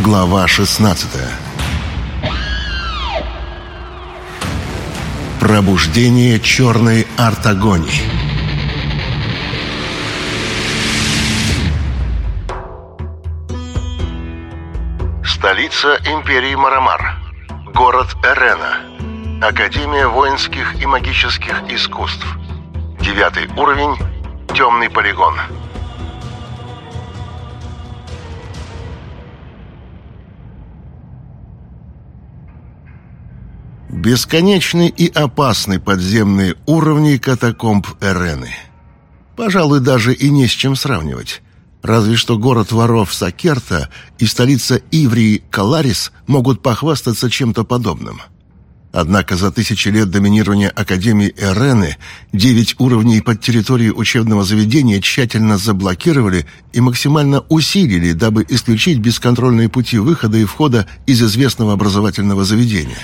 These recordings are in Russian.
Глава 16 Пробуждение черной артагонии. Столица империи Марамар. Город Эрена. Академия воинских и магических искусств. Девятый уровень. Темный полигон Бесконечны и опасны подземные уровни катакомб Эрены. Пожалуй, даже и не с чем сравнивать. Разве что город воров Сакерта и столица Иврии Каларис могут похвастаться чем-то подобным. Однако за тысячи лет доминирования Академии Эрены девять уровней под территорией учебного заведения тщательно заблокировали и максимально усилили, дабы исключить бесконтрольные пути выхода и входа из известного образовательного заведения.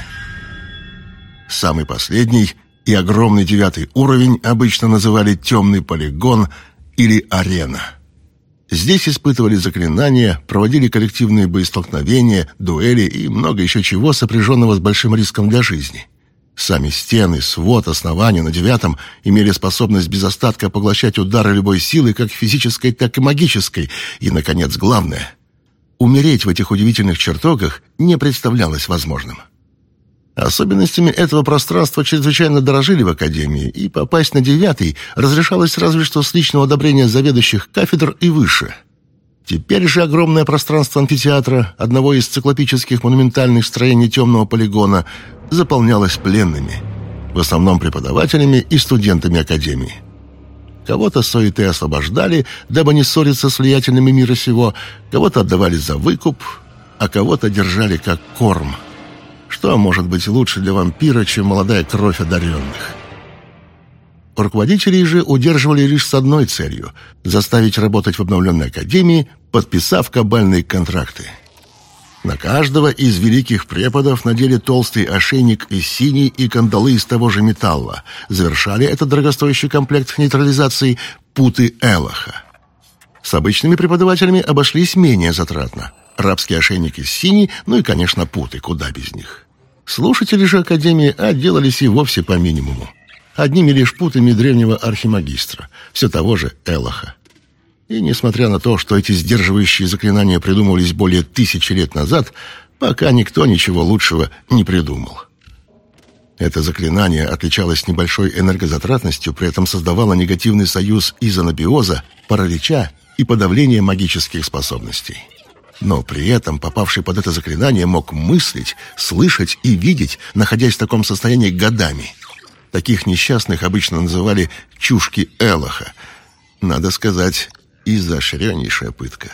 Самый последний и огромный девятый уровень обычно называли «темный полигон» или «арена». Здесь испытывали заклинания, проводили коллективные боестолкновения, дуэли и много еще чего, сопряженного с большим риском для жизни. Сами стены, свод, основания на девятом имели способность без остатка поглощать удары любой силы, как физической, так и магической. И, наконец, главное — умереть в этих удивительных чертогах не представлялось возможным. Особенностями этого пространства чрезвычайно дорожили в Академии, и попасть на девятый разрешалось разве что с личного одобрения заведующих кафедр и выше. Теперь же огромное пространство амфитеатра, одного из циклопических монументальных строений темного полигона, заполнялось пленными, в основном преподавателями и студентами Академии. Кого-то суеты освобождали, дабы не ссориться с влиятельными мира сего, кого-то отдавали за выкуп, а кого-то держали как корм – что может быть лучше для вампира, чем молодая кровь одаренных? Руководителей же удерживали лишь с одной целью – заставить работать в обновленной академии, подписав кабальные контракты. На каждого из великих преподов надели толстый ошейник из синий и кандалы из того же металла. Завершали этот дорогостоящий комплект нейтрализации путы Элоха. С обычными преподавателями обошлись менее затратно. Рабские ошейники из синий, ну и, конечно, путы, куда без них. Слушатели же Академии отделались и вовсе по минимуму. Одними лишь путами древнего архимагистра, все того же Элоха. И несмотря на то, что эти сдерживающие заклинания придумывались более тысячи лет назад, пока никто ничего лучшего не придумал. Это заклинание отличалось небольшой энергозатратностью, при этом создавало негативный союз изонабиоза, паралича и подавления магических способностей. Но при этом попавший под это заклинание мог мыслить, слышать и видеть, находясь в таком состоянии годами. Таких несчастных обычно называли «чушки Элоха». Надо сказать, изощреннейшая пытка.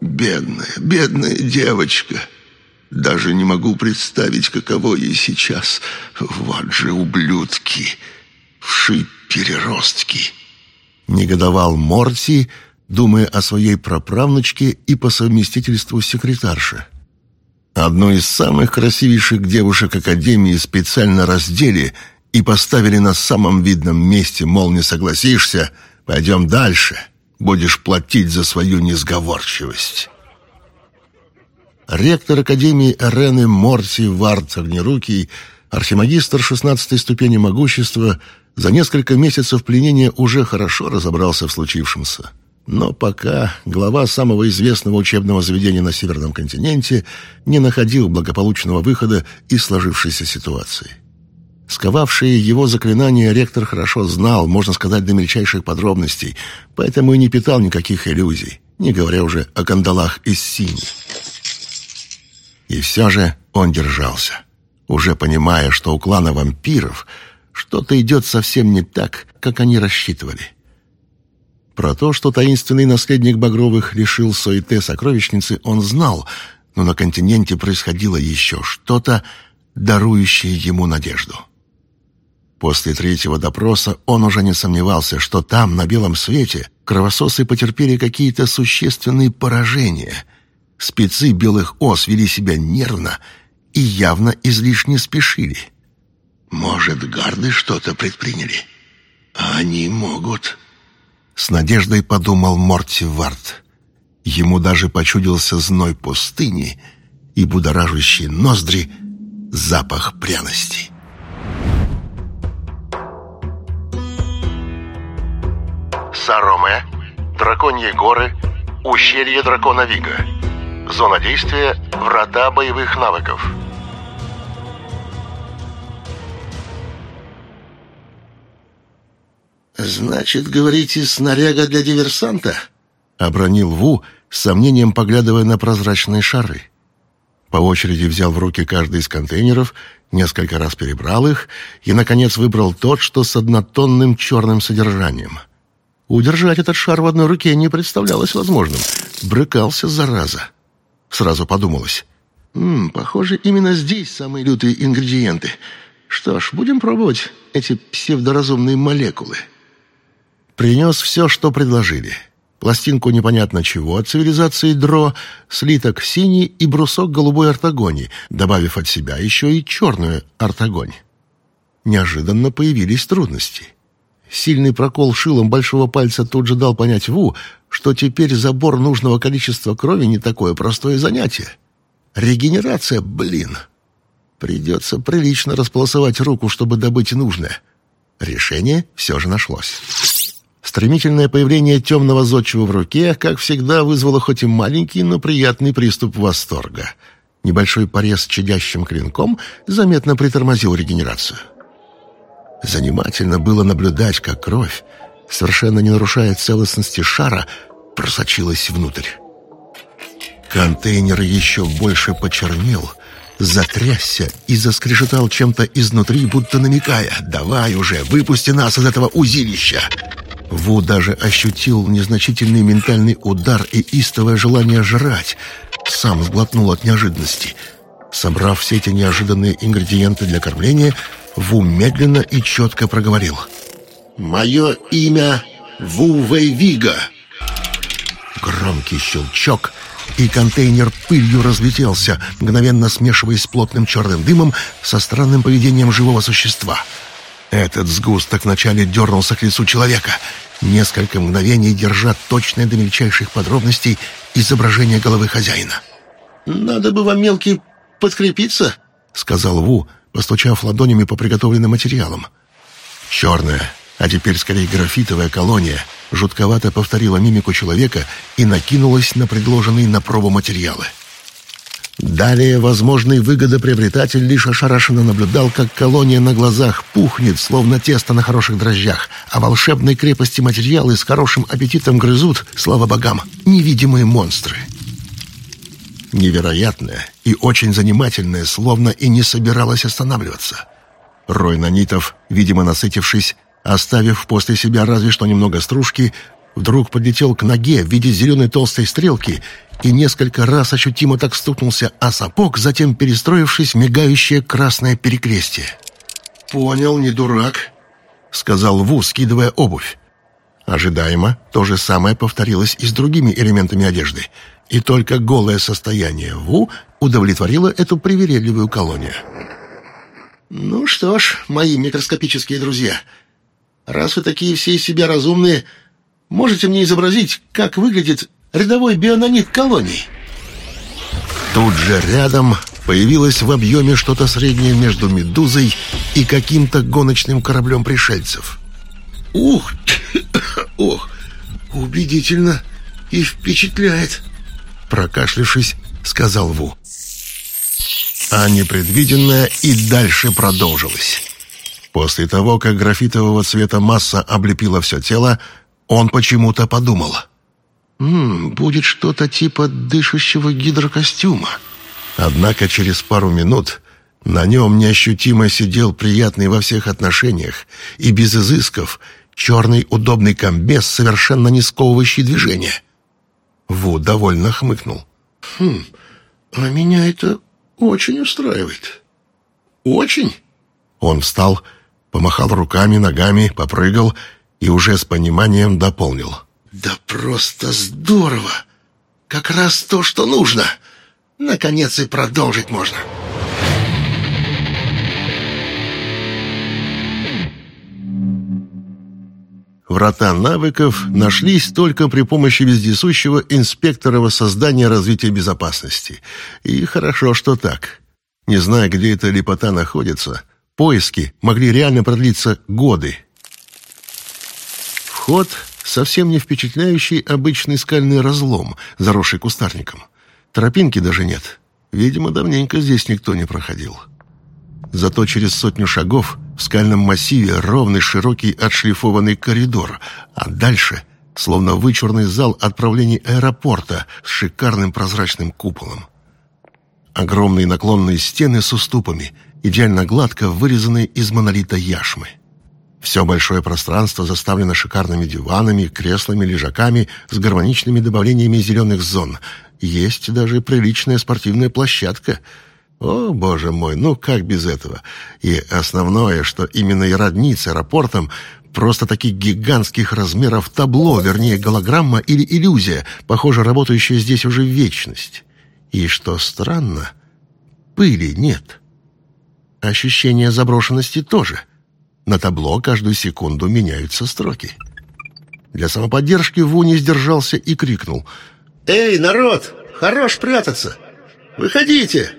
«Бедная, бедная девочка!» Даже не могу представить, каково ей сейчас. Вот же ублюдки, вши-переростки!» Негодовал Морти, думая о своей праправнучке и по совместительству секретарше. Одну из самых красивейших девушек Академии специально раздели и поставили на самом видном месте, мол, не согласишься, пойдем дальше, будешь платить за свою несговорчивость. Ректор Академии Эрены Морти Вард Огнерукий, архимагистр 16 ступени могущества, за несколько месяцев пленения уже хорошо разобрался в случившемся. Но пока глава самого известного учебного заведения на Северном континенте не находил благополучного выхода из сложившейся ситуации. Сковавшие его заклинания ректор хорошо знал, можно сказать, до мельчайших подробностей, поэтому и не питал никаких иллюзий, не говоря уже о кандалах из синей. И все же он держался, уже понимая, что у клана вампиров что-то идет совсем не так, как они рассчитывали. Про то, что таинственный наследник Багровых лишил Суете сокровищницы, он знал, но на континенте происходило еще что-то, дарующее ему надежду. После третьего допроса он уже не сомневался, что там, на белом свете, кровососы потерпели какие-то существенные поражения. Спецы белых ос вели себя нервно и явно излишне спешили. «Может, гарды что-то предприняли? А они могут...» С надеждой подумал Морти Варт. Ему даже почудился зной пустыни и будоражащий ноздри запах пряности. Сароме, Драконьи горы, Ущелье Дракона Вига. Зона действия – Врата боевых навыков. «Значит, говорите, снаряга для диверсанта?» — обронил Ву, с сомнением поглядывая на прозрачные шары. По очереди взял в руки каждый из контейнеров, несколько раз перебрал их и, наконец, выбрал тот, что с однотонным черным содержанием. Удержать этот шар в одной руке не представлялось возможным. Брыкался, зараза. Сразу подумалось. «М, похоже, именно здесь самые лютые ингредиенты. Что ж, будем пробовать эти псевдоразумные молекулы». Принес все, что предложили. Пластинку непонятно чего от цивилизации Дро, слиток синий и брусок голубой ортогони, добавив от себя еще и черную ортогонь. Неожиданно появились трудности. Сильный прокол шилом большого пальца тут же дал понять Ву, что теперь забор нужного количества крови не такое простое занятие. Регенерация, блин. Придется прилично располосовать руку, чтобы добыть нужное. Решение все же нашлось. Стремительное появление темного зодчего в руке, как всегда, вызвало хоть и маленький, но приятный приступ восторга. Небольшой порез чадящим клинком заметно притормозил регенерацию. Занимательно было наблюдать, как кровь, совершенно не нарушая целостности шара, просочилась внутрь. Контейнер еще больше почернел, затрясся и заскрешетал чем-то изнутри, будто намекая «Давай уже, выпусти нас из этого узилища!» Ву даже ощутил незначительный ментальный удар и истовое желание жрать. Сам сглотнул от неожиданности. Собрав все эти неожиданные ингредиенты для кормления, Ву медленно и четко проговорил. «Мое имя Ву Вейвига». Громкий щелчок, и контейнер пылью разлетелся, мгновенно смешиваясь с плотным черным дымом со странным поведением живого существа — этот сгусток вначале дернулся к лицу человека, несколько мгновений держа точное до мельчайших подробностей изображение головы хозяина. «Надо бы вам, мелкий, подкрепиться», — сказал Ву, постучав ладонями по приготовленным материалам. Черная, а теперь скорее графитовая колония, жутковато повторила мимику человека и накинулась на предложенные на пробу материалы. Далее возможный выгодоприобретатель лишь ошарашенно наблюдал, как колония на глазах пухнет, словно тесто на хороших дрожжах, а волшебной крепости материалы с хорошим аппетитом грызут, слава богам, невидимые монстры. Невероятное и очень занимательное, словно и не собиралось останавливаться. Рой нанитов, видимо насытившись, оставив после себя разве что немного стружки, вдруг подлетел к ноге в виде зеленой толстой стрелки и несколько раз ощутимо так стукнулся о сапог, затем перестроившись мигающее красное перекрестие. «Понял, не дурак», — сказал Ву, скидывая обувь. Ожидаемо то же самое повторилось и с другими элементами одежды, и только голое состояние Ву удовлетворило эту привередливую колонию. «Ну что ж, мои микроскопические друзья, раз вы такие все из себя разумные, можете мне изобразить, как выглядит рядовой бионанит колоний. Тут же рядом появилось в объеме что-то среднее между «Медузой» и каким-то гоночным кораблем пришельцев. «Ух! Ох! Убедительно и впечатляет!» Прокашлившись, сказал Ву. А непредвиденное и дальше продолжилось. После того, как графитового цвета масса облепила все тело, он почему-то подумал — «Ммм, будет что-то типа дышащего гидрокостюма». Однако через пару минут на нем неощутимо сидел приятный во всех отношениях и без изысков черный удобный комбез, совершенно не сковывающий движения. Ву довольно хмыкнул. «Хм, а меня это очень устраивает». «Очень?» Он встал, помахал руками, ногами, попрыгал и уже с пониманием дополнил. «Да просто здорово! Как раз то, что нужно! Наконец и продолжить можно!» Врата навыков нашлись только при помощи вездесущего инспектора воссоздания развития безопасности. И хорошо, что так. Не зная, где эта лепота находится, поиски могли реально продлиться годы. Вход — совсем не впечатляющий обычный скальный разлом, заросший кустарником. Тропинки даже нет. Видимо, давненько здесь никто не проходил. Зато через сотню шагов в скальном массиве ровный широкий отшлифованный коридор, а дальше словно вычурный зал отправлений аэропорта с шикарным прозрачным куполом. Огромные наклонные стены с уступами, идеально гладко вырезанные из монолита яшмы. Все большое пространство заставлено шикарными диванами, креслами, лежаками с гармоничными добавлениями зеленых зон. Есть даже приличная спортивная площадка — о, боже мой, ну как без этого? И основное, что именно и роднит с аэропортом, просто таких гигантских размеров табло, вернее голограмма или иллюзия, похоже, работающая здесь уже вечность. И что странно, пыли нет. Ощущение заброшенности тоже. На табло каждую секунду меняются строки. Для самоподдержки Ву не сдержался и крикнул. «Эй, народ, хорош прятаться! Выходите!»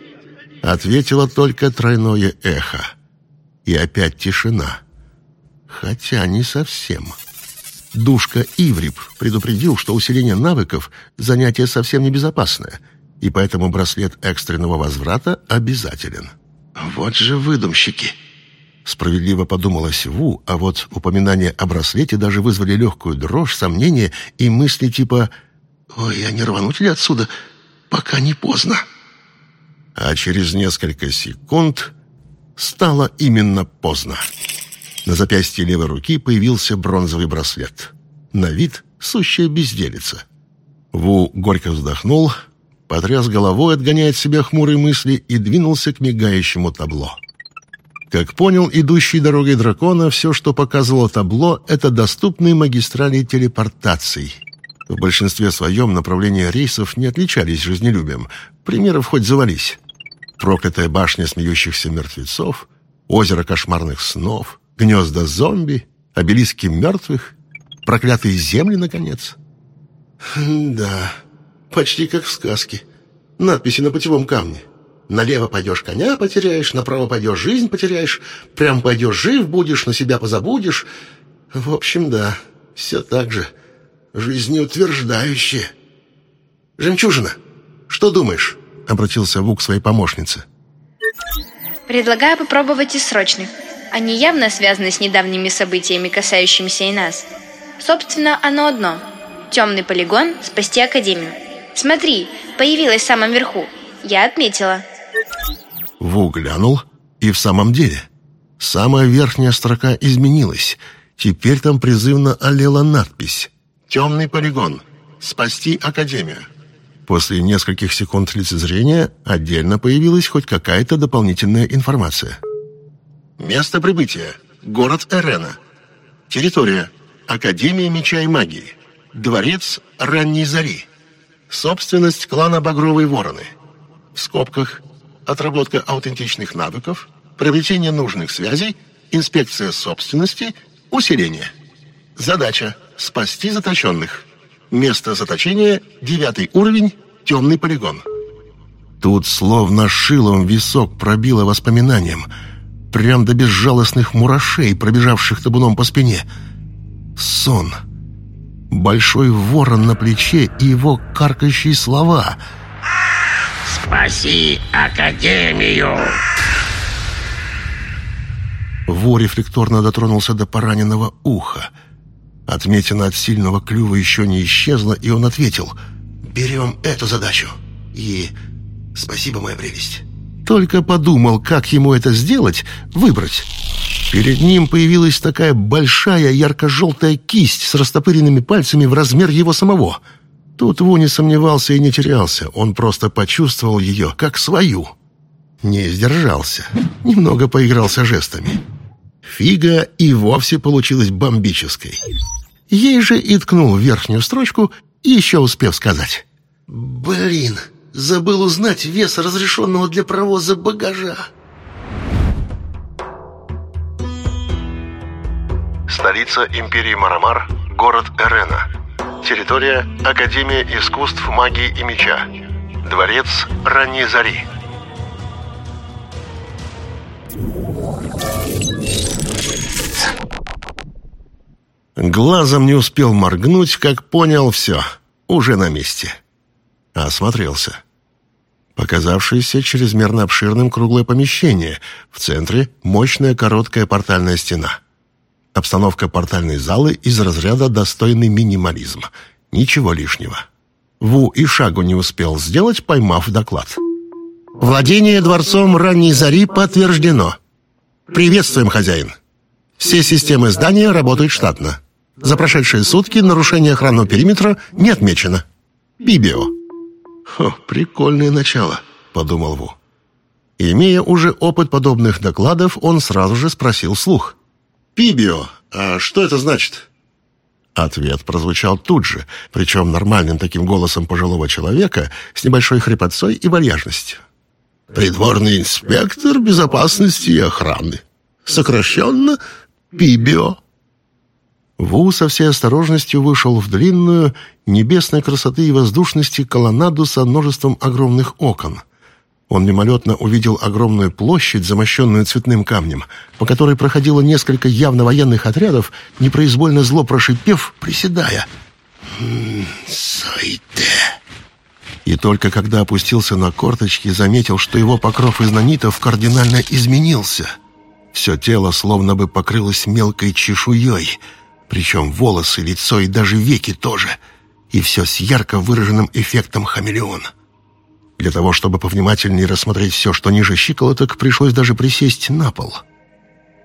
Ответило только тройное эхо. И опять тишина. Хотя не совсем. Душка Иврип предупредил, что усиление навыков – занятие совсем небезопасное, и поэтому браслет экстренного возврата обязателен. «Вот же выдумщики!» Справедливо подумалось Ву, а вот упоминания о браслете даже вызвали легкую дрожь, сомнения и мысли типа «Ой, а не рвануть ли отсюда, пока не поздно?» а через несколько секунд стало именно поздно. На запястье левой руки появился бронзовый браслет. На вид сущая безделица. Ву горько вздохнул, потряс головой, отгоняя от себя хмурые мысли и двинулся к мигающему табло. Как понял идущий дорогой дракона, все, что показывало табло, это доступные магистрали телепортаций. В большинстве своем направления рейсов не отличались жизнелюбием. Примеров хоть завались проклятая башня смеющихся мертвецов, озеро кошмарных снов, гнезда зомби, обелиски мертвых, проклятые земли, наконец. Да, почти как в сказке. Надписи на путевом камне. Налево пойдешь, коня потеряешь, направо пойдешь, жизнь потеряешь, прям пойдешь, жив будешь, на себя позабудешь. В общем, да, все так же. Жизнеутверждающее. Жемчужина, что думаешь? — обратился Вук к своей помощнице. «Предлагаю попробовать из срочных. Они явно связаны с недавними событиями, касающимися и нас. Собственно, оно одно. Темный полигон спасти Академию. Смотри, появилась в самом верху. Я отметила». Ву глянул, и в самом деле. Самая верхняя строка изменилась. Теперь там призывно олела надпись «Темный полигон. Спасти Академию». После нескольких секунд лицезрения отдельно появилась хоть какая-то дополнительная информация. Место прибытия. Город Эрена. Территория. Академия меча и магии. Дворец ранней зари. Собственность клана Багровые Вороны. В скобках. Отработка аутентичных навыков. Приобретение нужных связей. Инспекция собственности. Усиление. Задача. Спасти заточенных. Место заточения – девятый уровень, темный полигон. Тут словно шилом висок пробило воспоминанием. Прям до безжалостных мурашей, пробежавших табуном по спине. Сон. Большой ворон на плече и его каркающие слова. «Спаси Академию!» Во рефлекторно дотронулся до пораненного уха – Отметина от сильного клюва еще не исчезла, и он ответил «Берем эту задачу. И спасибо, моя прелесть». Только подумал, как ему это сделать, выбрать. Перед ним появилась такая большая ярко-желтая кисть с растопыренными пальцами в размер его самого. Тут Ву не сомневался и не терялся, он просто почувствовал ее как свою. Не сдержался, немного поигрался жестами. Фига и вовсе получилась бомбической. Ей же и ткнул верхнюю строчку, еще успев сказать. «Блин, забыл узнать вес разрешенного для провоза багажа». Столица империи Марамар, город Эрена. Территория Академия искусств магии и меча. Дворец ранней зари. Глазом не успел моргнуть, как понял все. Уже на месте. Осмотрелся. Показавшееся чрезмерно обширным круглое помещение. В центре мощная короткая портальная стена. Обстановка портальной залы из разряда достойный минимализм. Ничего лишнего. Ву и шагу не успел сделать, поймав доклад. «Владение дворцом ранней зари подтверждено. Приветствуем, хозяин. Все системы здания работают штатно. За прошедшие сутки нарушение охранного периметра не отмечено. Бибио». «Хо, прикольное начало», — подумал Ву. Имея уже опыт подобных докладов, он сразу же спросил слух. «Пибио, а что это значит?» Ответ прозвучал тут же, причем нормальным таким голосом пожилого человека с небольшой хрипотцой и вальяжностью. «Придворный инспектор безопасности и охраны. Сокращенно Пибио». Ву со всей осторожностью вышел в длинную, небесной красоты и воздушности колоннаду со множеством огромных окон. Он мимолетно увидел огромную площадь, замощенную цветным камнем, по которой проходило несколько явно военных отрядов, непроизвольно зло прошипев, приседая. «Сойде!» И только когда опустился на корточки, заметил, что его покров из нанитов кардинально изменился. Все тело словно бы покрылось мелкой чешуей — причем волосы, лицо и даже веки тоже. И все с ярко выраженным эффектом хамелеона. Для того, чтобы повнимательнее рассмотреть все, что ниже щиколоток, пришлось даже присесть на пол.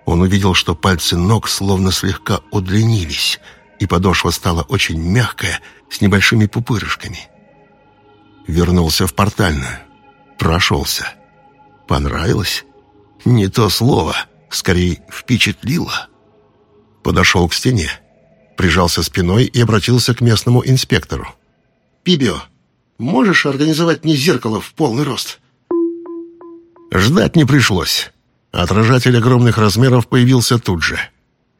Он увидел, что пальцы ног словно слегка удлинились, и подошва стала очень мягкая, с небольшими пупырышками. Вернулся в портальную. Прошелся. Понравилось? Не то слово. Скорее, впечатлило. Подошел к стене, прижался спиной и обратился к местному инспектору. «Пибио, можешь организовать мне зеркало в полный рост?» Ждать не пришлось. Отражатель огромных размеров появился тут же.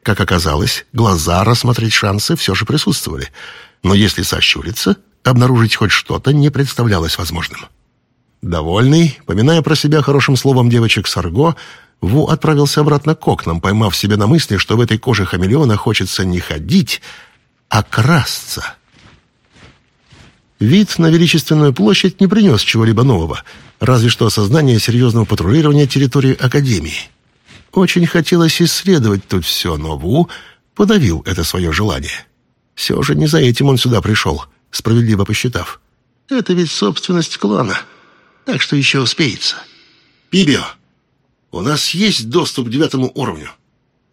Как оказалось, глаза рассмотреть шансы все же присутствовали. Но если сощуриться, обнаружить хоть что-то не представлялось возможным. Довольный, поминая про себя хорошим словом девочек Сарго, Ву отправился обратно к окнам, поймав себя на мысли, что в этой коже хамелеона хочется не ходить, а красться. Вид на величественную площадь не принес чего-либо нового, разве что осознание серьезного патрулирования территории Академии. Очень хотелось исследовать тут все, но Ву подавил это свое желание. Все же не за этим он сюда пришел, справедливо посчитав. Это ведь собственность клана, так что еще успеется. «Пибио!» У нас есть доступ к девятому уровню.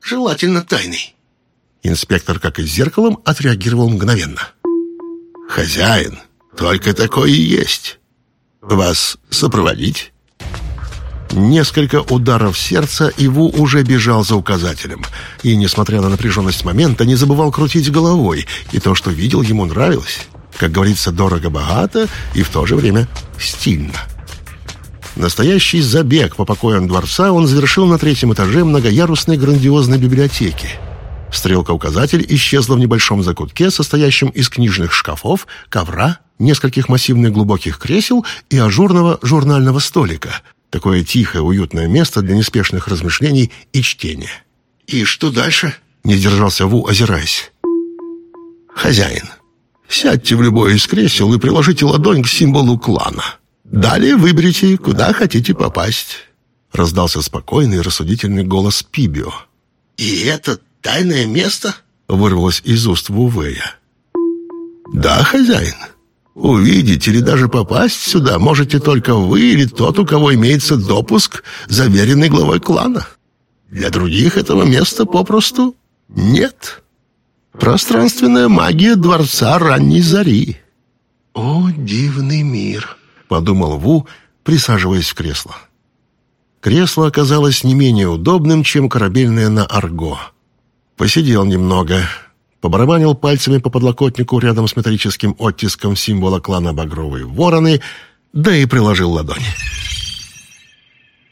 Желательно тайный». Инспектор, как и зеркалом, отреагировал мгновенно. «Хозяин, только такое и есть. Вас сопроводить?» Несколько ударов сердца, и Ву уже бежал за указателем. И, несмотря на напряженность момента, не забывал крутить головой, и то, что видел, ему нравилось. Как говорится, дорого-богато и в то же время стильно. Настоящий забег по покоям дворца он завершил на третьем этаже многоярусной грандиозной библиотеки. Стрелка-указатель исчезла в небольшом закутке, состоящем из книжных шкафов, ковра, нескольких массивных глубоких кресел и ажурного журнального столика. Такое тихое, уютное место для неспешных размышлений и чтения. «И что дальше?» — не сдержался Ву, озираясь. «Хозяин, сядьте в любое из кресел и приложите ладонь к символу клана». Далее выберите, куда хотите попасть», — раздался спокойный и рассудительный голос Пибио. «И это тайное место?» — вырвалось из уст Вувея. «Да, хозяин. Увидеть или даже попасть сюда можете только вы или тот, у кого имеется допуск, заверенный главой клана. Для других этого места попросту нет. Пространственная магия Дворца Ранней Зари». «О, дивный мир!» подумал Ву, присаживаясь в кресло. Кресло оказалось не менее удобным, чем корабельное на Арго. Посидел немного, побарабанил пальцами по подлокотнику рядом с металлическим оттиском символа клана Багровые Вороны, да и приложил ладонь.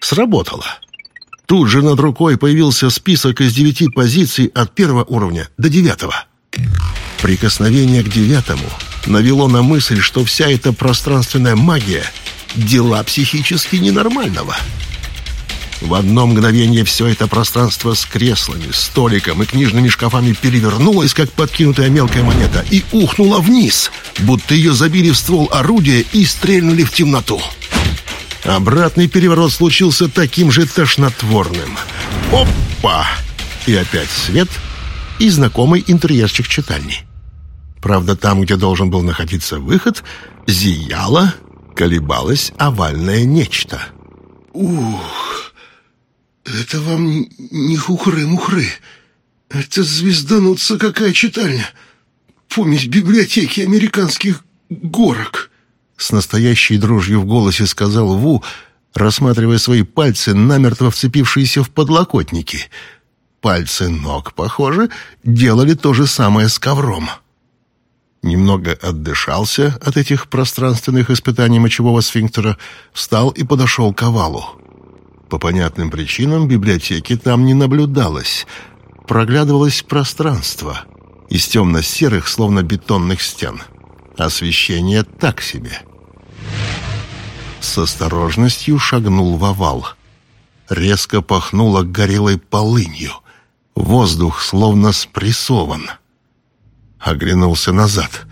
Сработало. Тут же над рукой появился список из девяти позиций от первого уровня до девятого. Прикосновение к девятому навело на мысль, что вся эта пространственная магия – дела психически ненормального. В одно мгновение все это пространство с креслами, столиком и книжными шкафами перевернулось, как подкинутая мелкая монета, и ухнуло вниз, будто ее забили в ствол орудия и стрельнули в темноту. Обратный переворот случился таким же тошнотворным. Опа! И опять свет и знакомый интерьерчик читальни. Правда, там, где должен был находиться выход, зияло, колебалось овальное нечто. Ух, это вам не хухры-мухры. Это звездануться какая читальня. Помесь библиотеки американских горок. С настоящей дрожью в голосе сказал Ву, рассматривая свои пальцы, намертво вцепившиеся в подлокотники. Пальцы ног, похоже, делали то же самое с ковром. Немного отдышался от этих пространственных испытаний мочевого сфинктера, встал и подошел к овалу. По понятным причинам библиотеки там не наблюдалось. Проглядывалось пространство из темно-серых, словно бетонных стен. Освещение так себе. С осторожностью шагнул в овал. Резко пахнуло горелой полынью. Воздух словно спрессован. Оглянулся назад.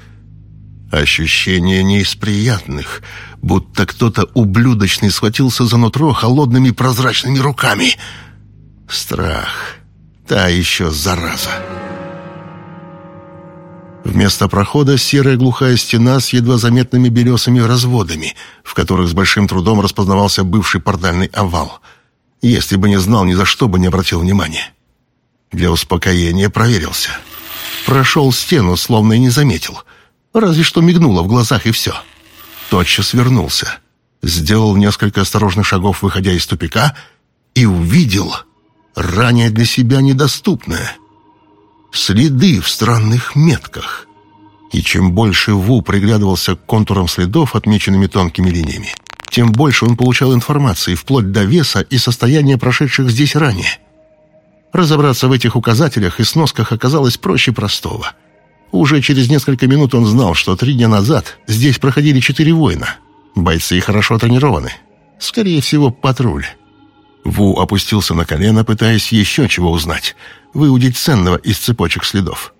Ощущение не из приятных, будто кто-то ублюдочный схватился за нутро холодными прозрачными руками. Страх. Та еще зараза. Вместо прохода серая глухая стена с едва заметными белесыми разводами, в которых с большим трудом распознавался бывший портальный овал. Если бы не знал, ни за что бы не обратил внимания. Для успокоения проверился. Прошел стену, словно и не заметил. Разве что мигнуло в глазах и все. Тотчас вернулся. Сделал несколько осторожных шагов, выходя из тупика, и увидел ранее для себя недоступное — следы в странных метках. И чем больше Ву приглядывался к контурам следов, отмеченными тонкими линиями, тем больше он получал информации, вплоть до веса и состояния прошедших здесь ранее. Разобраться в этих указателях и сносках оказалось проще простого. Уже через несколько минут он знал, что три дня назад здесь проходили четыре воина. Бойцы хорошо тренированы. Скорее всего, патруль. Ву опустился на колено, пытаясь еще чего узнать, выудить ценного из цепочек следов.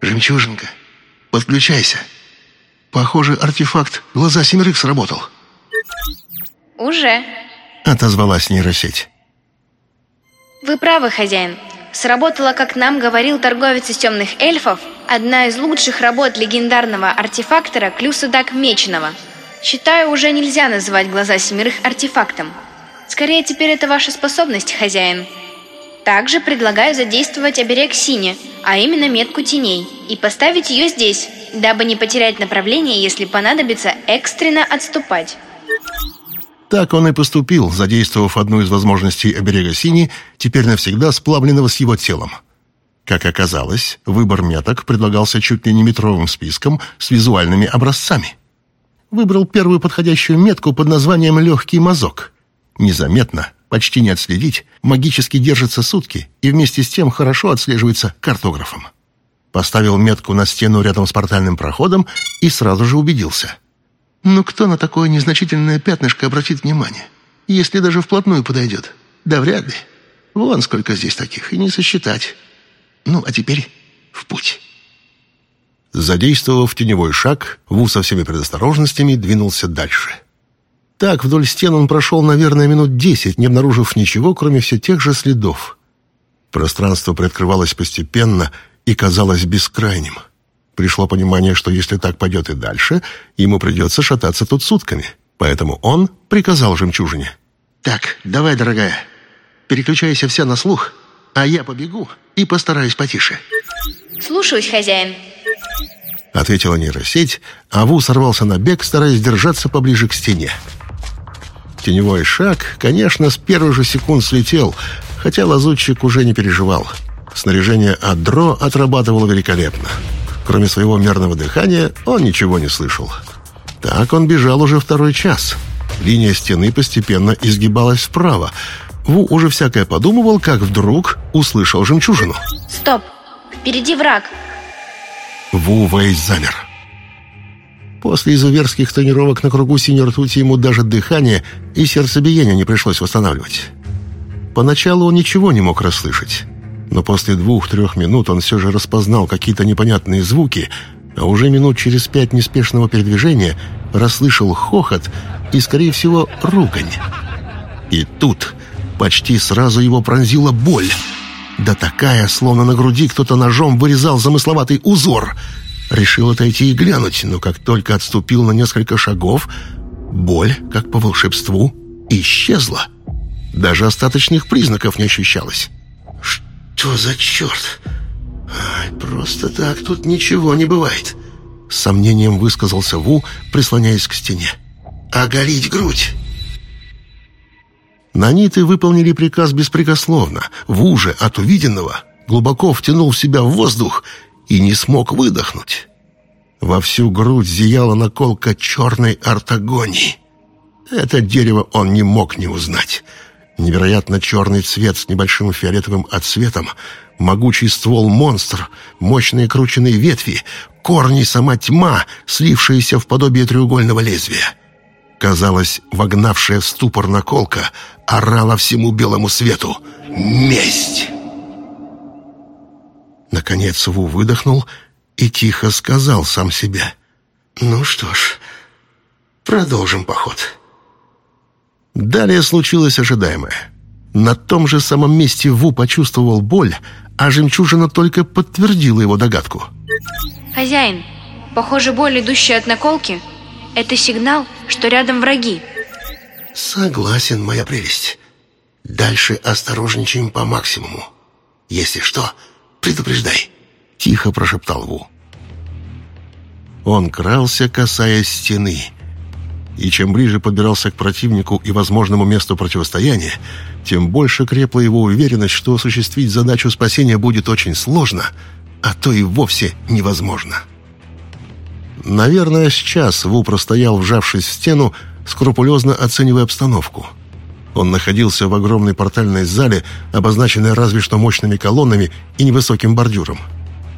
«Жемчужинка, подключайся. Похоже, артефакт «Глаза семерых» сработал». «Уже», — отозвалась нейросеть. «Вы правы, хозяин. Сработала, как нам говорил торговец из темных эльфов, одна из лучших работ легендарного артефактора Клюсудак Меченого. Считаю, уже нельзя называть «Глаза семерых» артефактом». Скорее, теперь это ваша способность, хозяин. Также предлагаю задействовать оберег Сине, а именно метку теней, и поставить ее здесь, дабы не потерять направление, если понадобится экстренно отступать. Так он и поступил, задействовав одну из возможностей оберега Сини, теперь навсегда сплавленного с его телом. Как оказалось, выбор меток предлагался чуть ли не метровым списком с визуальными образцами. Выбрал первую подходящую метку под названием «Легкий мазок». Незаметно, почти не отследить, магически держится сутки и вместе с тем хорошо отслеживается картографом. Поставил метку на стену рядом с портальным проходом и сразу же убедился. Ну кто на такое незначительное пятнышко обратит внимание? Если даже вплотную подойдет? Да вряд ли. Вон сколько здесь таких, и не сосчитать. Ну, а теперь в путь. Задействовав теневой шаг, Ву со всеми предосторожностями двинулся дальше — так вдоль стен он прошел, наверное, минут десять, не обнаружив ничего, кроме все тех же следов. Пространство приоткрывалось постепенно и казалось бескрайним. Пришло понимание, что если так пойдет и дальше, ему придется шататься тут сутками. Поэтому он приказал жемчужине. «Так, давай, дорогая, переключайся вся на слух, а я побегу и постараюсь потише». «Слушаюсь, хозяин», — ответила нейросеть, а Ву сорвался на бег, стараясь держаться поближе к стене. Теневой шаг, конечно, с первых же секунд слетел, хотя лазутчик уже не переживал. Снаряжение Адро отрабатывало великолепно. Кроме своего мерного дыхания, он ничего не слышал. Так он бежал уже второй час. Линия стены постепенно изгибалась вправо. Ву уже всякое подумывал, как вдруг услышал жемчужину. Стоп! Впереди враг! Ву Вейс замер. После изуверских тренировок на кругу синей ртути ему даже дыхание и сердцебиение не пришлось восстанавливать. Поначалу он ничего не мог расслышать, но после двух-трех минут он все же распознал какие-то непонятные звуки, а уже минут через пять неспешного передвижения расслышал хохот и, скорее всего, ругань. И тут почти сразу его пронзила боль. Да такая, словно на груди кто-то ножом вырезал замысловатый узор — Решил отойти и глянуть, но как только отступил на несколько шагов, боль, как по волшебству, исчезла. Даже остаточных признаков не ощущалось. «Что за черт? Ай, просто так тут ничего не бывает!» С сомнением высказался Ву, прислоняясь к стене. «Оголить грудь!» Наниты выполнили приказ беспрекословно. Ву же от увиденного глубоко втянул в себя воздух и не смог выдохнуть. Во всю грудь зияла наколка черной ортогонии. Это дерево он не мог не узнать. Невероятно черный цвет с небольшим фиолетовым отсветом, могучий ствол-монстр, мощные крученные ветви, корни сама тьма, слившиеся в подобие треугольного лезвия. Казалось, вогнавшая в ступор наколка орала всему белому свету «Месть!» Наконец Ву выдохнул и тихо сказал сам себе. «Ну что ж, продолжим поход». Далее случилось ожидаемое. На том же самом месте Ву почувствовал боль, а жемчужина только подтвердила его догадку. Хозяин, похоже, боль, идущая от наколки, это сигнал, что рядом враги. Согласен, моя прелесть. Дальше осторожничаем по максимуму. Если что, предупреждай», — тихо прошептал Ву. Он крался, касаясь стены. И чем ближе подбирался к противнику и возможному месту противостояния, тем больше крепла его уверенность, что осуществить задачу спасения будет очень сложно, а то и вовсе невозможно. Наверное, сейчас Ву простоял, вжавшись в стену, скрупулезно оценивая обстановку — он находился в огромной портальной зале, обозначенной разве что мощными колоннами и невысоким бордюром.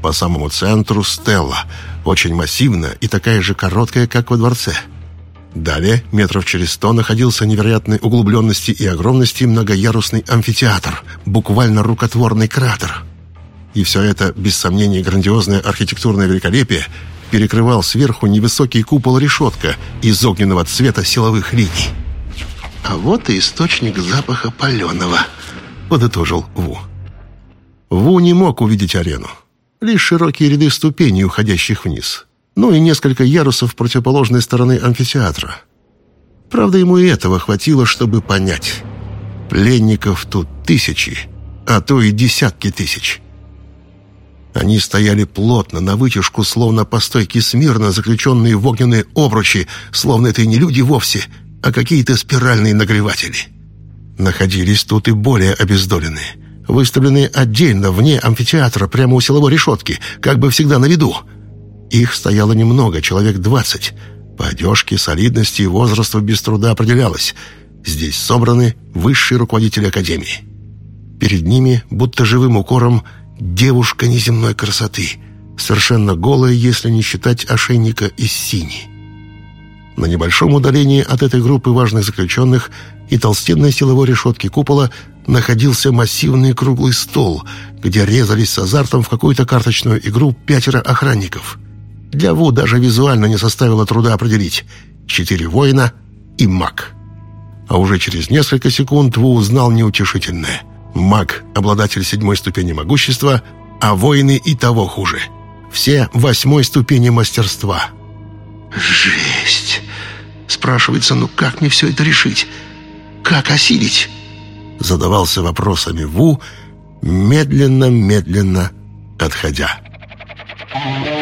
По самому центру стелла, очень массивная и такая же короткая, как во дворце. Далее, метров через сто, находился невероятной углубленности и огромности многоярусный амфитеатр, буквально рукотворный кратер. И все это, без сомнений, грандиозное архитектурное великолепие перекрывал сверху невысокий купол-решетка из огненного цвета силовых линий. «А вот и источник запаха паленого», — подытожил Ву. Ву не мог увидеть арену. Лишь широкие ряды ступеней, уходящих вниз. Ну и несколько ярусов противоположной стороны амфитеатра. Правда, ему и этого хватило, чтобы понять. Пленников тут тысячи, а то и десятки тысяч. Они стояли плотно, на вытяжку, словно по стойке смирно, заключенные в огненные обручи, словно это и не люди вовсе, а какие-то спиральные нагреватели. Находились тут и более обездоленные, выставленные отдельно, вне амфитеатра, прямо у силовой решетки, как бы всегда на виду. Их стояло немного, человек двадцать. По одежке, солидности и возрасту без труда определялось. Здесь собраны высшие руководители Академии. Перед ними, будто живым укором, девушка неземной красоты, совершенно голая, если не считать ошейника из синей. На небольшом удалении от этой группы важных заключенных и толстенной силовой решетки купола находился массивный круглый стол, где резались с азартом в какую-то карточную игру пятеро охранников. Для Ву даже визуально не составило труда определить — четыре воина и маг. А уже через несколько секунд Ву узнал неутешительное. Маг — обладатель седьмой ступени могущества, а воины и того хуже. Все восьмой ступени мастерства. «Жесть!» Спрашивается, ну как мне все это решить? Как осилить?» Задавался вопросами Ву, медленно-медленно отходя. Thank